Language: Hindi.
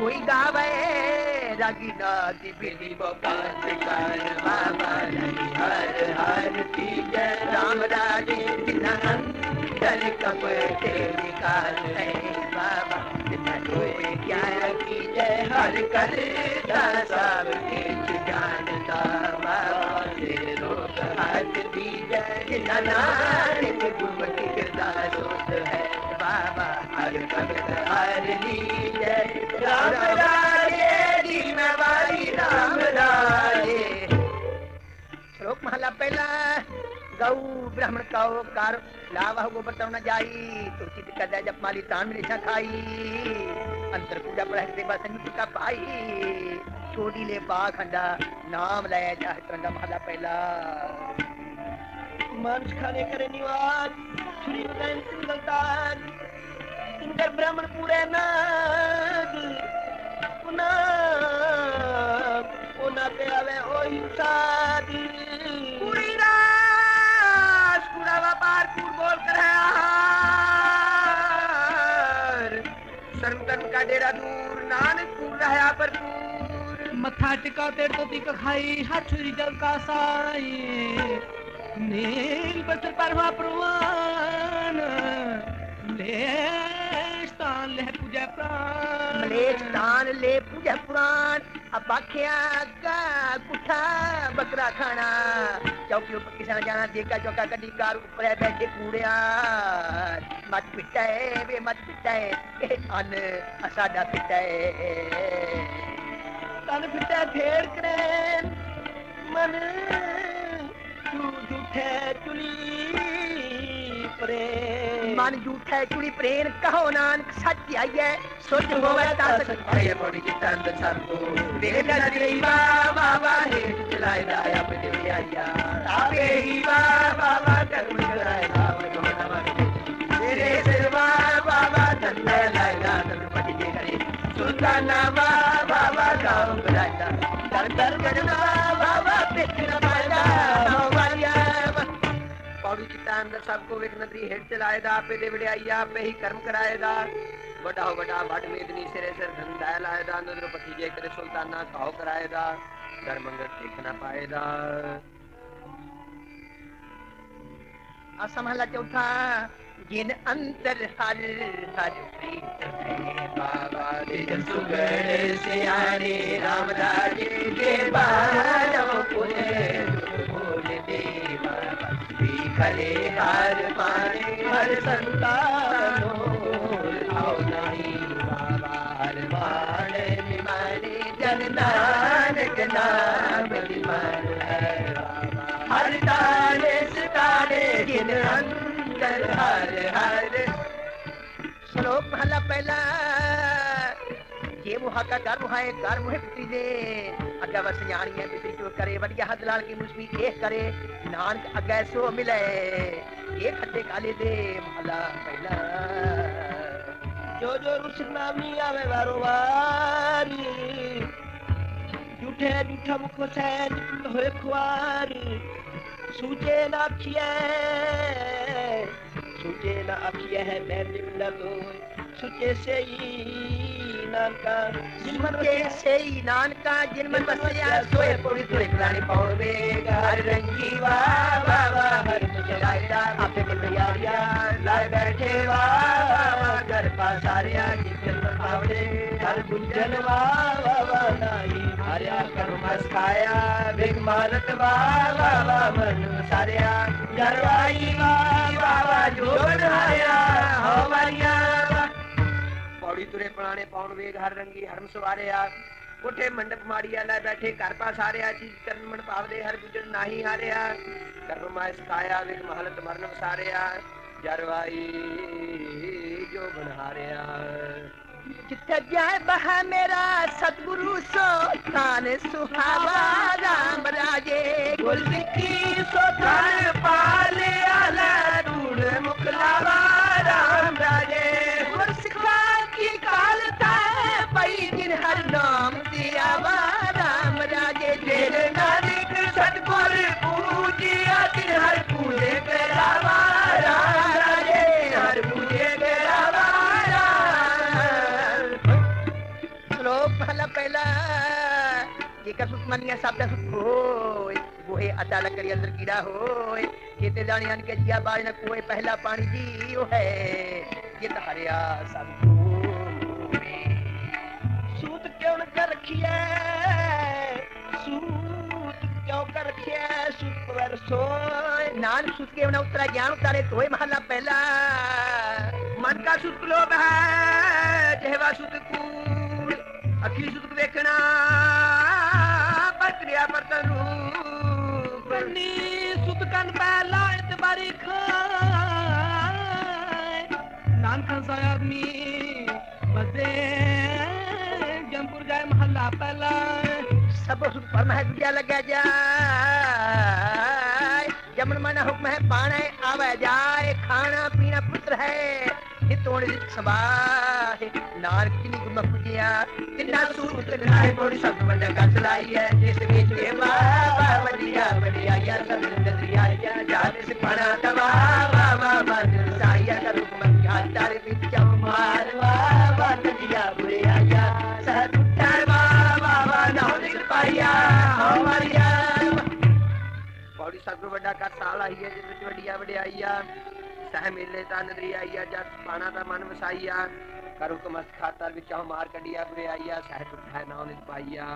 कोई गावे, रागी नाती बिली बोकान कर, बाबा हर हर की जय राम राजे जिना अंदर कपटे निकाल है, बाबा कोई क्या की जय हर कर सब कुछ जानता, बाबा से रोक हाथ दी जय नानक गुमति करता सोच है। श्लोक महला पहला, गौ ब्राह्मण कहो कार लावा गोबर न जाई, तुलसी का दे जब माली तान में खाई, अंतर पूजा पर सेवा संयुक्त का पाई छोड़ी ले बा खंडा नाम ले जा कंडा महला पहला। मानुष खाने करे निवास, छुरी उदयन सिंगलतान इंदर ब्राह्मण पूरे नाग। पुनः पे आवे ओ पूरी पूरा व्यापार कूड़ बोल कर है आहार। सरमगन का डेरा दूर नानक पर पूर मथा टिका तेर तो खाई, हाथ जल का साई। नील बचल परवा प्रवान मलेश दान ले पूजा पुराण। अब का कुठा बकरा खाना। चौकी ऊपर किसान जाना देखा चौका कदी कार ऊपर बैठे कूड़िया मत पिटा है वे, मत पिटा है अन असाडा पिटा है तन पिटा फेर करे। मन तू झूठे चुली प्रेम मन झूठे चुली प्रेम। कहो नानक सच आई है। सोच आए बड़ी की तंद सबको बेटा तेरी बाबा वाहे चलाए दाया पे आया ताबे ही बाबा बाबा कर्म कराए बाबा को नवा तेरे सिर बाबा धन्य लाया धन पति के करे। सुल्ताना बाबा गाँव कराया दर दर करना बाबा पिछड़ा चित्ता अंदर सबको विघ्न दी हेड चलाएदा आपे दे विड़ाई आपे ही कर्म कराएदा बड़ा हो बड़ा भट मेदनी सिरे सर धंधा लाएदा नज़र भतीजे करे सुल्ताना कहो कराएदा घर मंगत देख ना पाएदा असम हला चौथा, जिन अंतर हर हर प्रीत बाबा जिन सुगड़ सियारे रामदास के बालों पुणे खरे हार माने हर संतानो आओ नहीं हर माने निमाने जन नानक नाम निमान का गर्म है गर्म है पितरी दे अग्गा बस न्याणी है पितरी जो करे, बढ़िया हद लाल की मुस्मी एक करे। नानक अग्गा सो मिले ये खट्टे काले दे महला पहला। जो जो रुस नामी आवे वारो वारी झूठे झूठा मुख सैन होए खुआरी। सूचे ना अखिए सूचे ना अखिए है, मैं निमला तो सूचे से ही। नानका जिनमन के से ही नानका जिनमन बसया सोए पूरी तुरे पौड़ घर रंगी हर आपे तैयारिया लाए बैठे घर पावड़े घर गुंजन नाई बिग वा मन सारिया घरवाई वा वा वा जोन हाया हो मारिया पौड़ी तुरे पुराने पौन वेग हर रंगी हरम सवारे आ कोठे मंडप मारिया ला बैठे कर पा सारे आ चीज़ करन मन पावदे हर गुजर नाही हारे आ कर्म मास काया वेग महलत मरण सारे आ जरवाई जो बनहारे आ जिथे जाए बहा मेरा सतगुरु सो थान सुहावा राम राजे दुश्मनिया शब्द होए गोहे अता लकड़ी अंदर कीड़ा होए खेते जाने अन के जिया बाज न कुए पहला पानी जी, ओ है, ये तो हरिया सब सूत क्यों कर रखिए? सूत क्यों कर रखिए? सूत पर सोए, नान सूत के ना उतरा, ज्ञान उतारे तोय महला पहला। मन का सूत लोभ है, जहवा सूत कूड़ अखी सूत देखना। सन पहला इतबारी नानक साहब मी बसे। जमपुर जाए महला पहला सब पर मह दूजा लगा जाए। जमन मन हुक्म है पाने आवे जाए। खाना पीना पुत्र है। ये तोड़ संभाल लागे नार कितनी मकुटिया कितना सूट लाए बड़ी सब बजा कचलाई है। जिस बीच के बाबा बलिया बलिया या सब दरिया या जाने से पड़ा तबा बाबा बदल साया का रूप मन का तार बीच मार बाबा बलिया बुरिया या सहत तार बाबा ना हो निकल पाया हमारिया बड़ी सब बड़ा का साला ही है, जिस बीच बढ़िया बढ़िया सह मिले तन रिया जस पाना ता मन वसाइया करुक खाता विचार मार कडिया बुरे आइया सह उठाए ना पाइया।